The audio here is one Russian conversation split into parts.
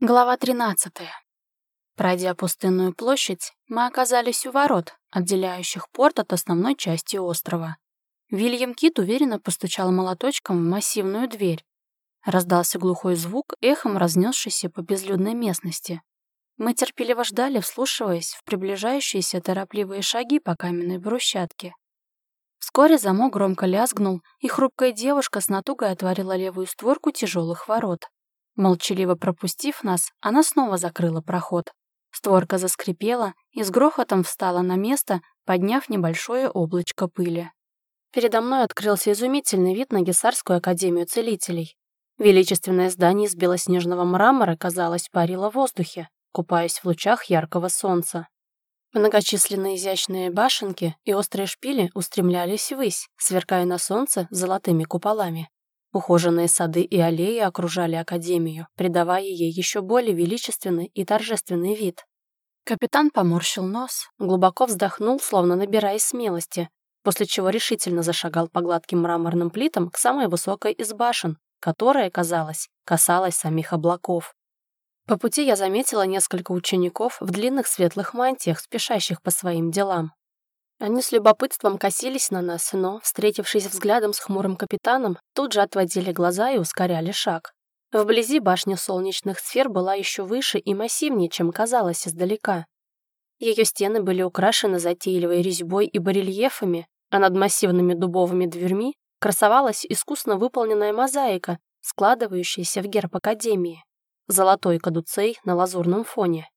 Глава 13. Пройдя пустынную площадь, мы оказались у ворот, отделяющих порт от основной части острова. Вильям Кит уверенно постучал молоточком в массивную дверь. Раздался глухой звук, эхом разнесшийся по безлюдной местности. Мы терпеливо ждали, вслушиваясь в приближающиеся торопливые шаги по каменной брусчатке. Вскоре замок громко лязгнул, и хрупкая девушка с натугой отворила левую створку тяжелых ворот. Молчаливо пропустив нас, она снова закрыла проход. Створка заскрипела и с грохотом встала на место, подняв небольшое облачко пыли. Передо мной открылся изумительный вид на Гессарскую академию целителей. Величественное здание из белоснежного мрамора, казалось, парило в воздухе, купаясь в лучах яркого солнца. Многочисленные изящные башенки и острые шпили устремлялись ввысь, сверкая на солнце золотыми куполами. Ухоженные сады и аллеи окружали Академию, придавая ей еще более величественный и торжественный вид. Капитан поморщил нос, глубоко вздохнул, словно набираясь смелости, после чего решительно зашагал по гладким мраморным плитам к самой высокой из башен, которая, казалось, касалась самих облаков. По пути я заметила несколько учеников в длинных светлых мантиях, спешащих по своим делам. Они с любопытством косились на нас, но, встретившись взглядом с хмурым капитаном, тут же отводили глаза и ускоряли шаг. Вблизи башня солнечных сфер была еще выше и массивнее, чем казалось издалека. Ее стены были украшены затейливой резьбой и барельефами, а над массивными дубовыми дверьми красовалась искусно выполненная мозаика, складывающаяся в герб Академии. Золотой кадуцей на лазурном фоне.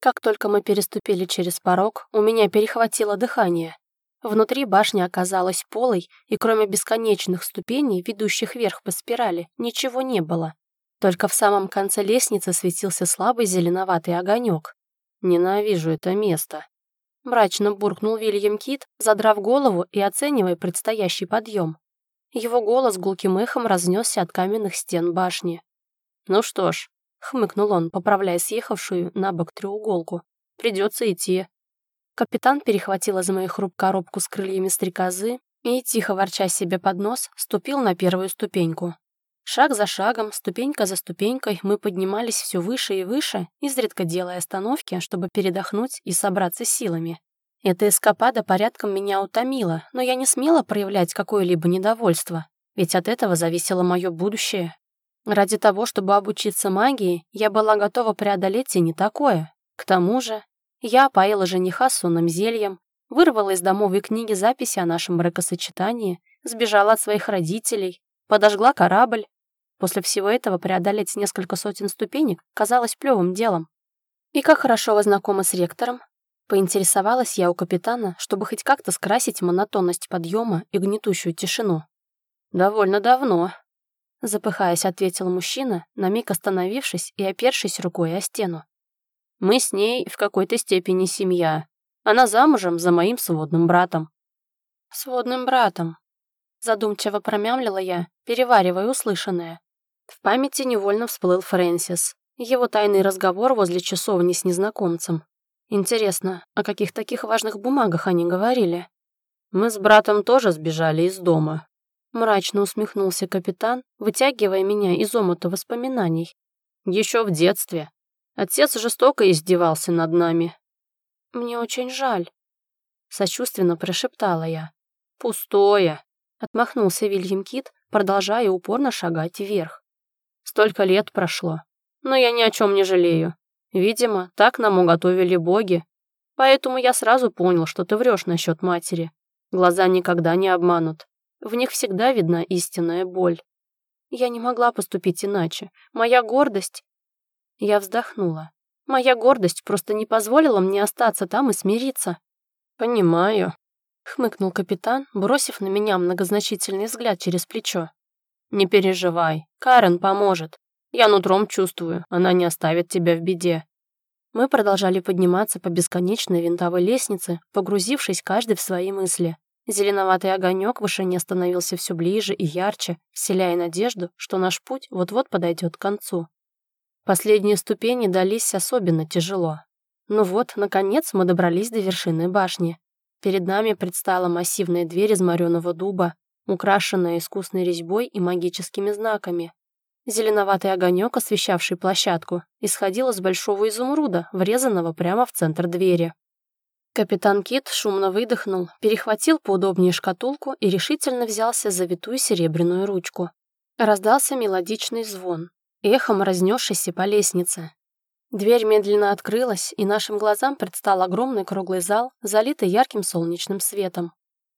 Как только мы переступили через порог, у меня перехватило дыхание. Внутри башня оказалась полой, и кроме бесконечных ступеней, ведущих вверх по спирали, ничего не было. Только в самом конце лестницы светился слабый зеленоватый огонек. «Ненавижу это место», — мрачно буркнул Вильям Кит, задрав голову и оценивая предстоящий подъем. Его голос гулким эхом разнесся от каменных стен башни. «Ну что ж, — хмыкнул он, поправляя съехавшую на бок треуголку. «Придется идти». Капитан перехватил из моих рук коробку с крыльями стрекозы и, тихо ворча себе под нос, ступил на первую ступеньку. Шаг за шагом, ступенька за ступенькой мы поднимались все выше и выше, изредка делая остановки, чтобы передохнуть и собраться силами. Эта эскапада порядком меня утомила, но я не смела проявлять какое-либо недовольство, ведь от этого зависело мое будущее. Ради того, чтобы обучиться магии, я была готова преодолеть и не такое. К тому же, я поила жениха сонным зельем, вырвала из домовой книги записи о нашем бракосочетании, сбежала от своих родителей, подожгла корабль. После всего этого преодолеть несколько сотен ступенек казалось плевым делом. «И как хорошо вы знакомы с ректором?» Поинтересовалась я у капитана, чтобы хоть как-то скрасить монотонность подъема и гнетущую тишину. «Довольно давно», Запыхаясь, ответил мужчина, на миг остановившись и опершись рукой о стену. «Мы с ней в какой-то степени семья. Она замужем за моим сводным братом». «Сводным братом», — задумчиво промямлила я, переваривая услышанное. В памяти невольно всплыл Фрэнсис, его тайный разговор возле часовни с незнакомцем. Интересно, о каких таких важных бумагах они говорили? Мы с братом тоже сбежали из дома, Мрачно усмехнулся капитан, вытягивая меня из омута воспоминаний. Еще в детстве. Отец жестоко издевался над нами. Мне очень жаль. Сочувственно прошептала я. Пустое. Отмахнулся Вильям Кит, продолжая упорно шагать вверх. Столько лет прошло. Но я ни о чем не жалею. Видимо, так нам уготовили боги. Поэтому я сразу понял, что ты врешь насчет матери. Глаза никогда не обманут. В них всегда видна истинная боль. Я не могла поступить иначе. Моя гордость... Я вздохнула. Моя гордость просто не позволила мне остаться там и смириться. «Понимаю», — хмыкнул капитан, бросив на меня многозначительный взгляд через плечо. «Не переживай, Карен поможет. Я нутром чувствую, она не оставит тебя в беде». Мы продолжали подниматься по бесконечной винтовой лестнице, погрузившись каждый в свои мысли. Зеленоватый огонек в вышине становился все ближе и ярче, вселяя надежду, что наш путь вот-вот подойдет к концу. Последние ступени дались особенно тяжело. Ну вот, наконец, мы добрались до вершины башни. Перед нами предстала массивная дверь из мореного дуба, украшенная искусной резьбой и магическими знаками. Зеленоватый огонек, освещавший площадку, исходил из большого изумруда, врезанного прямо в центр двери. Капитан Кит шумно выдохнул, перехватил поудобнее шкатулку и решительно взялся за витую серебряную ручку. Раздался мелодичный звон, эхом разнесшийся по лестнице. Дверь медленно открылась, и нашим глазам предстал огромный круглый зал, залитый ярким солнечным светом.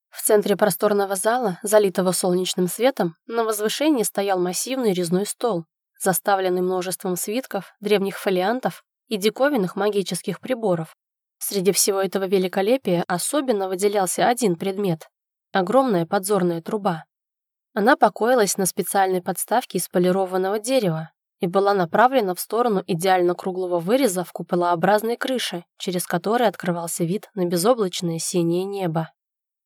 В центре просторного зала, залитого солнечным светом, на возвышении стоял массивный резной стол, заставленный множеством свитков, древних фолиантов и диковинных магических приборов. Среди всего этого великолепия особенно выделялся один предмет — огромная подзорная труба. Она покоилась на специальной подставке из полированного дерева и была направлена в сторону идеально круглого выреза в куполообразной крыше, через который открывался вид на безоблачное синее небо.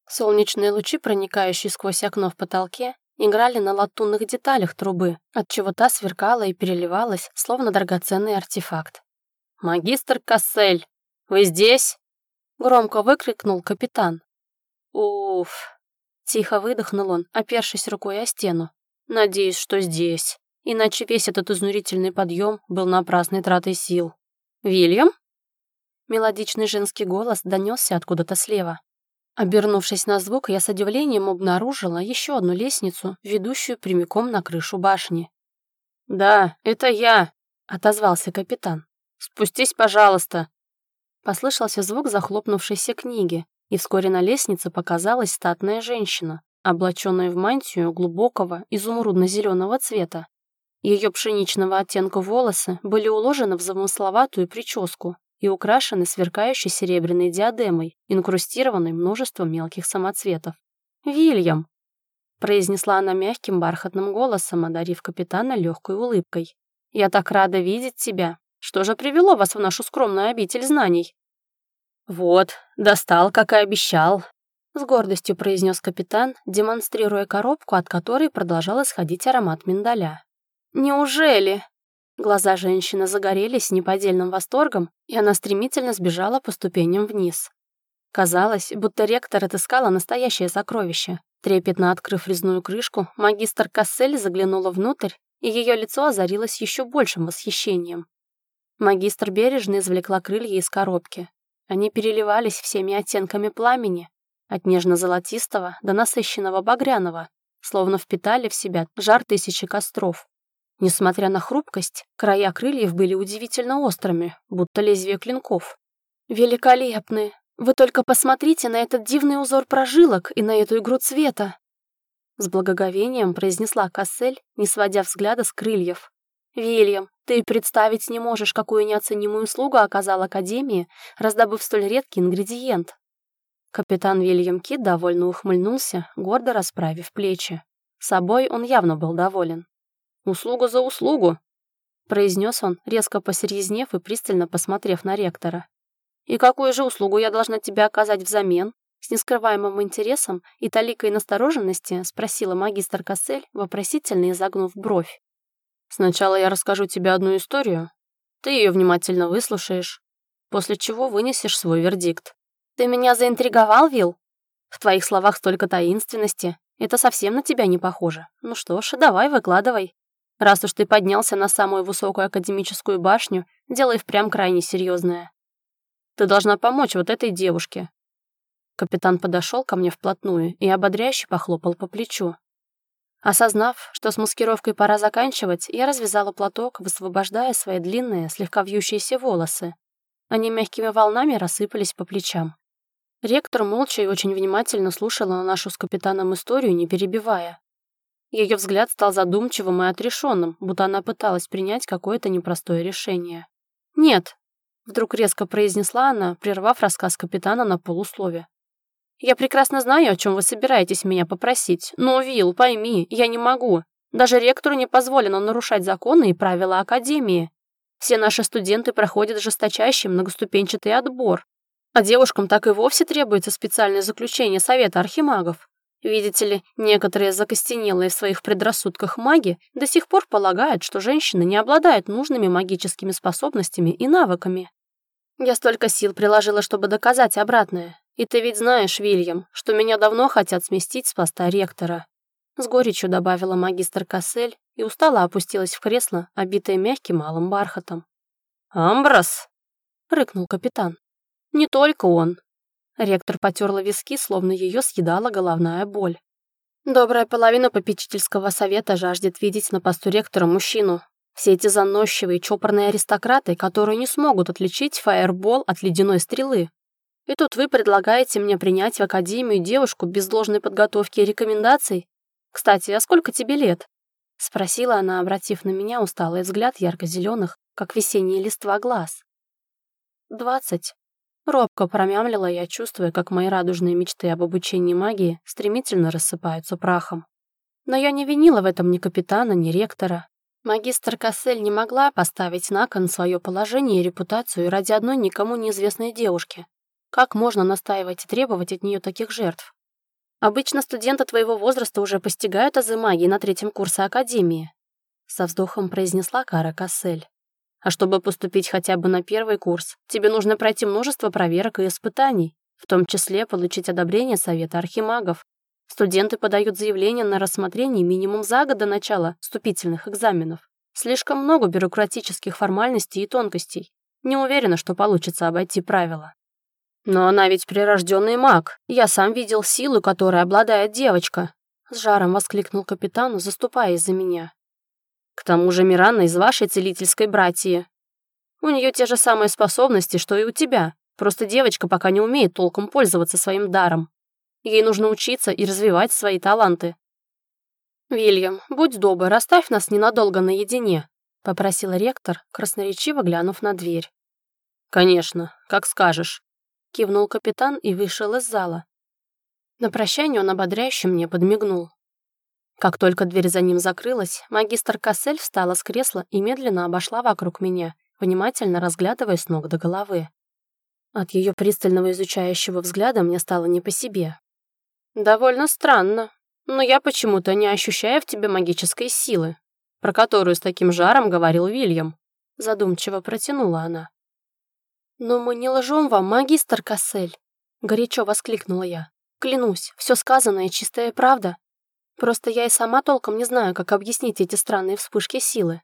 Солнечные лучи, проникающие сквозь окно в потолке, играли на латунных деталях трубы, отчего та сверкала и переливалась, словно драгоценный артефакт. «Магистр Кассель, вы здесь?» — громко выкрикнул капитан. «Уф!» — тихо выдохнул он, опершись рукой о стену. «Надеюсь, что здесь. Иначе весь этот изнурительный подъем был напрасной тратой сил. Вильям?» Мелодичный женский голос донесся откуда-то слева. Обернувшись на звук, я с удивлением обнаружила еще одну лестницу, ведущую прямиком на крышу башни. «Да, это я», — отозвался капитан. «Спустись, пожалуйста». Послышался звук захлопнувшейся книги, и вскоре на лестнице показалась статная женщина, облаченная в мантию глубокого изумрудно-зеленого цвета. Ее пшеничного оттенка волосы были уложены в замысловатую прическу, и украшены сверкающей серебряной диадемой, инкрустированной множеством мелких самоцветов. «Вильям!» — произнесла она мягким бархатным голосом, одарив капитана легкой улыбкой. «Я так рада видеть тебя. Что же привело вас в нашу скромную обитель знаний?» «Вот, достал, как и обещал», — с гордостью произнес капитан, демонстрируя коробку, от которой продолжал исходить аромат миндаля. «Неужели?» Глаза женщины загорелись неподдельным восторгом, и она стремительно сбежала по ступеням вниз. Казалось, будто ректор отыскала настоящее сокровище. Трепетно открыв резную крышку, магистр Кассель заглянула внутрь, и ее лицо озарилось еще большим восхищением. Магистр бережно извлекла крылья из коробки. Они переливались всеми оттенками пламени, от нежно-золотистого до насыщенного багряного, словно впитали в себя жар тысячи костров. Несмотря на хрупкость, края крыльев были удивительно острыми, будто лезвие клинков. «Великолепны! Вы только посмотрите на этот дивный узор прожилок и на эту игру цвета!» С благоговением произнесла Кассель, не сводя взгляда с крыльев. «Вильям, ты представить не можешь, какую неоценимую услугу оказал Академии, раздобыв столь редкий ингредиент». Капитан Вильям Кит довольно ухмыльнулся, гордо расправив плечи. Собой он явно был доволен. «Услуга за услугу», — произнес он, резко посерьезнев и пристально посмотрев на ректора. «И какую же услугу я должна тебе оказать взамен?» С нескрываемым интересом и толикой настороженности спросила магистр Кассель, вопросительно изогнув бровь. «Сначала я расскажу тебе одну историю. Ты ее внимательно выслушаешь, после чего вынесешь свой вердикт. Ты меня заинтриговал, Вил? В твоих словах столько таинственности. Это совсем на тебя не похоже. Ну что ж, давай, выкладывай. Раз уж ты поднялся на самую высокую академическую башню, дело и впрямь крайне серьезное. Ты должна помочь вот этой девушке». Капитан подошел ко мне вплотную и ободряюще похлопал по плечу. Осознав, что с маскировкой пора заканчивать, я развязала платок, высвобождая свои длинные, слегка вьющиеся волосы. Они мягкими волнами рассыпались по плечам. Ректор молча и очень внимательно слушала нашу с капитаном историю, не перебивая. Ее взгляд стал задумчивым и отрешенным, будто она пыталась принять какое-то непростое решение. «Нет», — вдруг резко произнесла она, прервав рассказ капитана на полуслове. «Я прекрасно знаю, о чем вы собираетесь меня попросить, но, Вилл, пойми, я не могу. Даже ректору не позволено нарушать законы и правила Академии. Все наши студенты проходят жесточайший многоступенчатый отбор, а девушкам так и вовсе требуется специальное заключение Совета Архимагов. Видите ли, некоторые закостенелые в своих предрассудках маги до сих пор полагают, что женщины не обладают нужными магическими способностями и навыками. Я столько сил приложила, чтобы доказать обратное. И ты ведь знаешь, Вильям, что меня давно хотят сместить с поста ректора. С горечью добавила магистр Кассель и устало опустилась в кресло, обитое мягким малым бархатом. «Амброс!» — рыкнул капитан. «Не только он». Ректор потерла виски, словно ее съедала головная боль. Добрая половина попечительского совета жаждет видеть на посту ректора мужчину. Все эти заносчивые, чопорные аристократы, которые не смогут отличить фаербол от ледяной стрелы. И тут вы предлагаете мне принять в академию девушку без должной подготовки и рекомендаций? Кстати, а сколько тебе лет? Спросила она, обратив на меня усталый взгляд ярко-зеленых, как весенние листва глаз. «Двадцать». Робко промямлила я, чувствуя, как мои радужные мечты об обучении магии стремительно рассыпаются прахом. Но я не винила в этом ни капитана, ни ректора. Магистр Кассель не могла поставить на кон свое положение и репутацию ради одной никому неизвестной девушки. Как можно настаивать и требовать от нее таких жертв? Обычно студенты твоего возраста уже постигают азы магии на третьем курсе Академии. Со вздохом произнесла Кара Кассель. А чтобы поступить хотя бы на первый курс, тебе нужно пройти множество проверок и испытаний, в том числе получить одобрение Совета Архимагов. Студенты подают заявление на рассмотрение минимум за год до начала вступительных экзаменов. Слишком много бюрократических формальностей и тонкостей. Не уверена, что получится обойти правила. Но она ведь прирожденный маг. Я сам видел силу, которой обладает девочка. С жаром воскликнул капитан, заступаясь за меня. К тому же Миранна из вашей целительской братьи. У нее те же самые способности, что и у тебя. Просто девочка пока не умеет толком пользоваться своим даром. Ей нужно учиться и развивать свои таланты. «Вильям, будь добр, оставь нас ненадолго наедине», — попросил ректор, красноречиво глянув на дверь. «Конечно, как скажешь», — кивнул капитан и вышел из зала. На прощание он ободряюще мне подмигнул. Как только дверь за ним закрылась, магистр Кассель встала с кресла и медленно обошла вокруг меня, внимательно разглядывая с ног до головы. От ее пристального изучающего взгляда мне стало не по себе. «Довольно странно, но я почему-то не ощущаю в тебе магической силы, про которую с таким жаром говорил Вильям», задумчиво протянула она. «Но мы не лжем вам, магистр Кассель», горячо воскликнула я. «Клянусь, все сказанное чистая правда. Просто я и сама толком не знаю, как объяснить эти странные вспышки силы.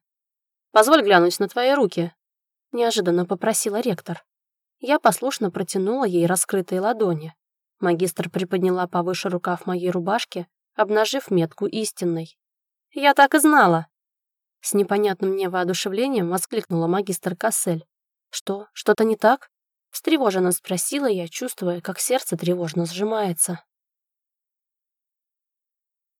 «Позволь глянуть на твои руки», — неожиданно попросила ректор. Я послушно протянула ей раскрытые ладони. Магистр приподняла повыше рукав моей рубашки, обнажив метку истинной. «Я так и знала!» С непонятным мне воодушевлением воскликнула магистр Кассель. «Что, что-то не так?» Встревоженно спросила я, чувствуя, как сердце тревожно сжимается.